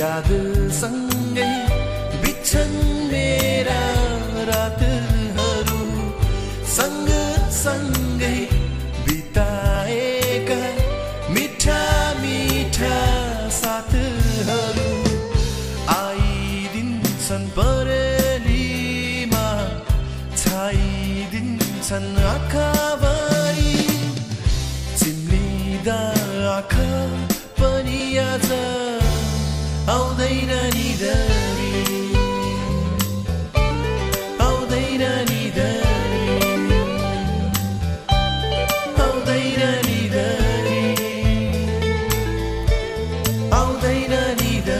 यादसँगै बिच्छन् मेरा रातहरू सँगसँगै बिताएका मिठा मिठा साथहरू आइदिन्छन् परेलीमा छाइदिन्छन् आँखाभरि चिम्लिँदा आँखा पनि आज आउँदैन निधरी आउँदैन निधरी आउँदैन निधरी आउँदैन निधरी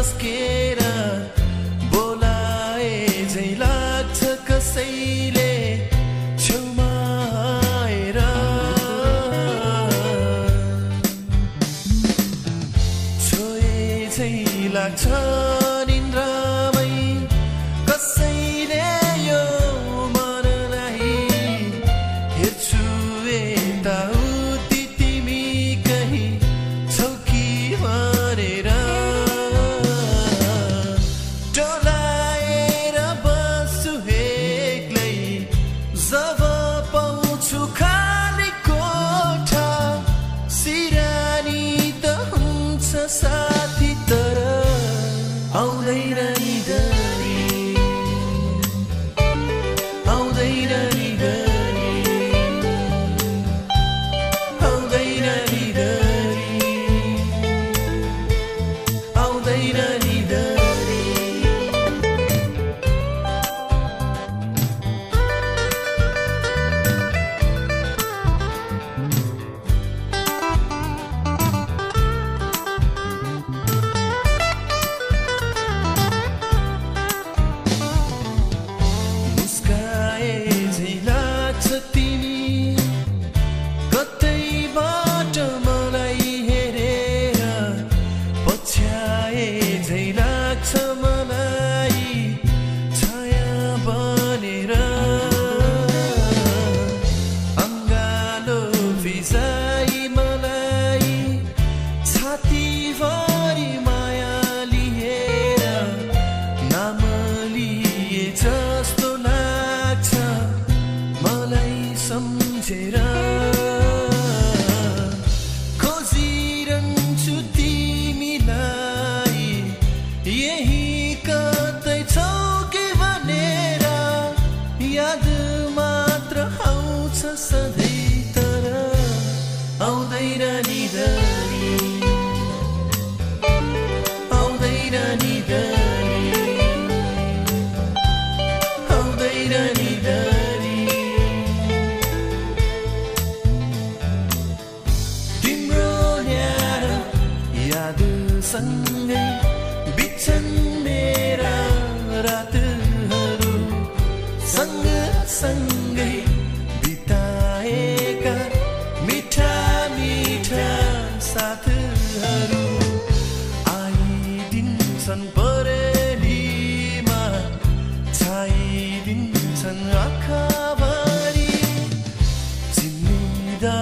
झस्केर बोलाए झै लाग्छ कसैले छेउमा आएर। छोए झै लाग्छ आउँछ तर तिम्रो बिच्छन् साथहरू आइदिन्छन् परेलीमा। छाइदिन्छन् आँखाभरि चिन्निँदा